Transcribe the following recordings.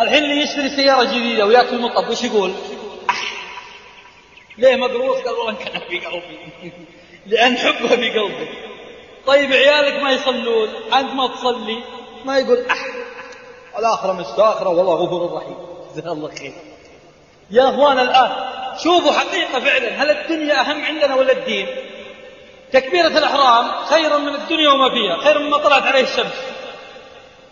الحين اللي يشتري سيارة جديدة وياكل مطب وش يقول؟ ليه مقروص؟ قال والله كان في قلبي لأن حبها في قلبي طيب عيالك ما يصلون أنت ما تصلي؟ ما يقول أح الآخرة مستأخرة والله غفور رحيم. جزاه الله خير. يا أخوان الآن شوفوا حقيقة فعلا هل الدنيا أهم عندنا ولا الدين؟ تكبيرة الإحرام خير من الدنيا وما فيها خير مما طلعت عليه الشمس.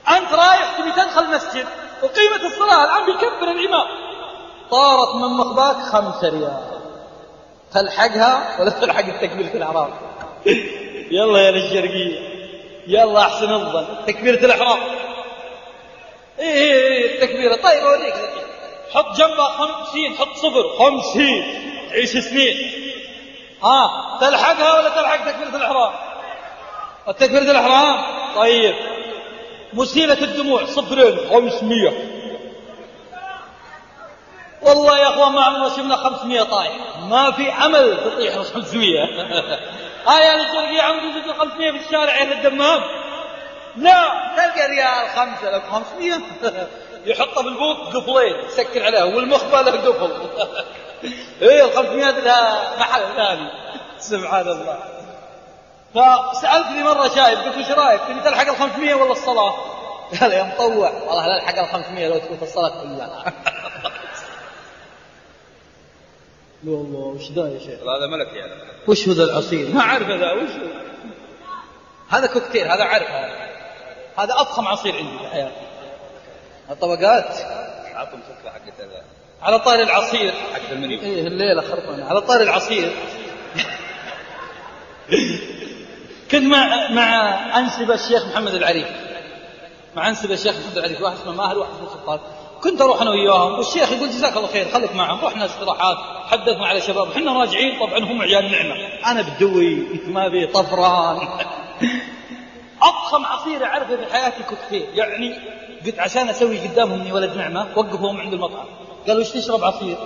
أنت رايح تبي تدخل المسجد وقيمة الصلاة الآن بيكبر الإمام. طارت من مخباك خمسة ريال. تلحقها ولا تلحق التكبيرة الإحرام؟ يلا يا للشرقية يلا أحسن الظن. تكبيرة الإحرام. إيه إيه إيه التكبيرة. طيب أوريك. حط جنبها خمسين حط صفر. خمسين. تعيش سنين. ها تلحقها ولا تلحق تكبيرة الإحرام؟ التكبيرة الإحرام. طيب. مسيلة الدموع صفرين خمسمية. والله يا أخوان ما عمرنا شفنا 500 طايح. ما في عمل تطيح 500 هاي الشرقية عم تزيد 500 في الشارع يا الدمام. لا تلقى ريال خمسة لك 500 يحطه بالبوط قفلين. يسكر عليها. والمخبى له قفل. إيه ال 500 لها محل ثاني. سبحان الله. فسألتني مرة شايب قلت وش رأيك؟ تبي تلحق ال 500 ولا الصلاة؟ قال يا مطوع. والله لا ألحق ال 500 لو تفوت الصلاة كلها. لا والله وش ذا يا شيخ؟ هذا ملك يعني. وش هو ذا العصير؟ ما أعرف ذا وش هو؟ هذا كوكتيل هذا اعرف هذا. هذا أضخم عصير عندي في حياتي. الطبقات عطهم سكره حقت هذا. على طار العصير. حق المنيو. إيه الليلة خربانه على طار العصير. كنت مع مع انسب الشيخ محمد العريف. مع انسب الشيخ محمد العريف واحد اسمه ماهر واحد اسمه سلطان كنت أروح أنا وياهم والشيخ يقول جزاك الله خير خليك معهم رحنا استراحات حدثنا على شباب. إحنا راجعين طبعا هم عيال نعمة. أنا بدوي ما بي طفران. اضخم عصير اعرفه في حياتي كوكتيل يعني قلت عشان أسوي قدامهم إني ولد نعمة وقفهم عند المطعم. قالوا إيش تشرب عصير؟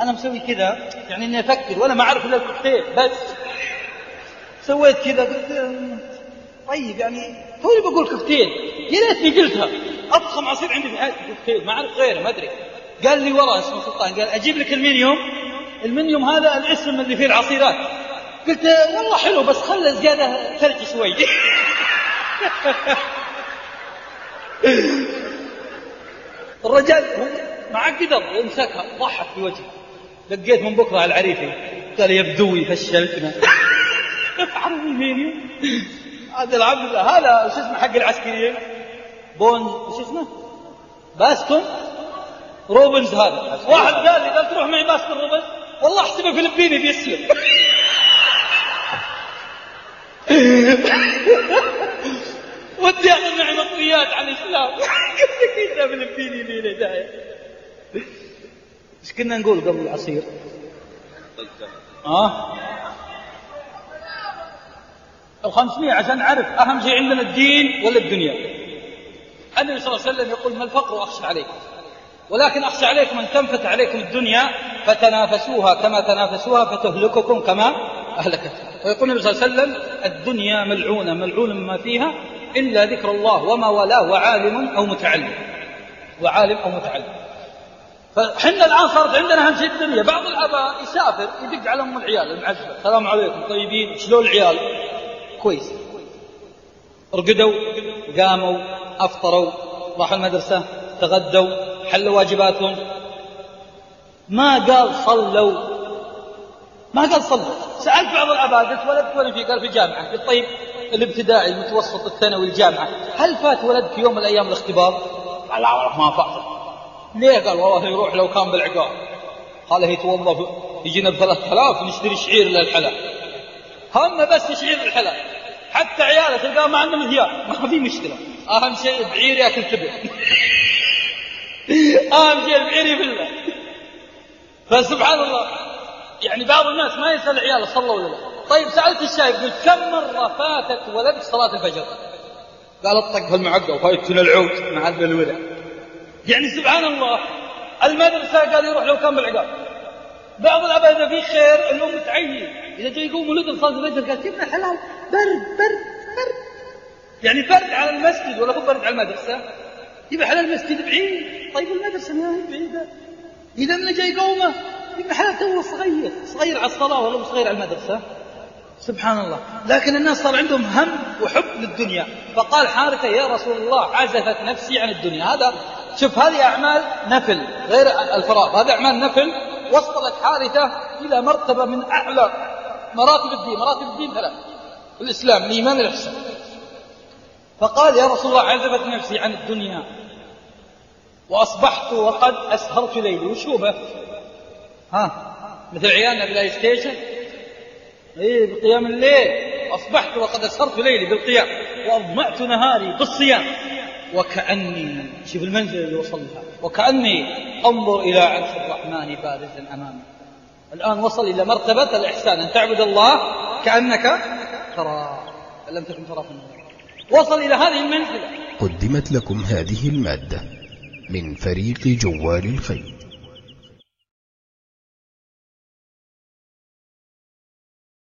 أنا مسوي كذا يعني إني أفكر وأنا ما أعرف إلا الكوكتيل بس. سويت كذا قلت طيب يعني توني بقول كوكتيل. يا ريتني قلتها. أضخم عصير عندي في حياتي كوكتيل ما أعرف غيره ما أدري. قال لي ورا اسمه سلطان. قال أجيب لك المنيوم. المنيوم هذا الاسم اللي فيه العصيرات. قلت والله حلو بس خله زيادة ثلج شوي. الرجال مع قدر يمسكها ضحك في وجهي لقيت من بكرة على العريفي قال يا بدوي فشلتنا عرف المنيو هذا العبد هذا شو اسمه حق العسكريين بون شو اسمه؟ Baskin? Robbins هذا. واحد قال لي قال تروح معي Baskin Robbins؟ والله احسبه فلبيني بيسلم ودي أخذ معي مطويات عن الإسلام. قلت لك فلبيني لي داعي. إيش كنا نقول قبل العصير؟ ها؟ ال 500 عشان نعرف أهم شيء عندنا الدين ولا الدنيا. النبي صلى الله عليه وسلم يقول ما الفقر أخشى عليكم ولكن أخشى عليكم أن تنفت عليكم الدنيا فتنافسوها كما تنافسوها فتهلككم كما اهلكتها. ويقول النبي صلى الله عليه وسلم الدنيا ملعونة ملعون ما فيها إلا ذكر الله وما والاه وعالم أو متعلم. وعالم أو متعلم. فحنا الآن صارت عندنا أهم شيء الدنيا، بعض الآباء يسافر يدق على أم العيال المعزبه، السلام عليكم طيبين، شلون العيال؟ كويس. رقدوا، قاموا، أفطروا، راحوا المدرسة، تغدوا، حلوا واجباتهم. ما قال صلوا. ما قال صلوا، سألت بعض الأباء قلت ولدك وين في؟ قال في جامعة، قلت طيب الابتدائي، المتوسط، الثانوي، الجامعة، هل فات ولدك يوم من الأيام الاختبار؟ لا والله ما فات. ليه؟ قال والله يروح لو كان بالعقار قال هي توظف يجينا بثلاث آلاف نشتري شعير للحلا هم بس شعير للحلا حتى عياله تلقاه ما عندهم ثياب ما في مشكلة. أهم شيء بعير ياكل تبع أهم شيء البعير يبله فسبحان الله. يعني بعض الناس ما يسأل عياله صلوا ولا لا. طيب سألت الشايب قلت كم مرة فاتت ولدك صلاة الفجر؟ قال اطق في المعقة وفايتنا العود مع الورع يعني سبحان الله. المدرسة قال يروح لو كان بالعقاب. بعض الآباء إذا في خير الأم تعين إذا جاي يقوم ولد صلاة الفجر قال كيف حلال. برد برد برد. يعني برد على المسجد ولا هو برد على المدرسة؟ يبقى حلال المسجد بعيد. طيب المدرسة ما هي بعيدة. إذا من جاي قومه محل تو صغير. صغير على الصلاة ولا صغير على المدرسة؟ سبحان الله. لكن الناس صار عندهم هم وحب للدنيا. فقال حارثة يا رسول الله عزفت نفسي عن الدنيا. هذا شوف هذه أعمال نفل غير الفراغ. هذه أعمال نفل وصلت حارثة إلى مرتبة من أعلى مراتب الدين. مراتب الدين ثلاث الإسلام الإيمان الإحسان فقال يا رسول الله عزفت نفسي عن الدنيا. وأصبحت وقد أسهرت ليلي. وش هو به ها مثل عيالنا PlayStation. إيه بقيام الليل. أصبحت وقد أسهرت ليلي بالقيام. وأظمأت نهاري بالصيام. وكأني شوف المنزل اللي وصل لها وكأني أنظر إلى عرش الرحمن بارزا أمامي. الآن وصل إلى مرتبة الإحسان. أن تعبد الله كأنك تراه. لم تكن تراه وصل إلى هذه المنزلة. قدمت لكم هذه المادة من فريق جوال الخير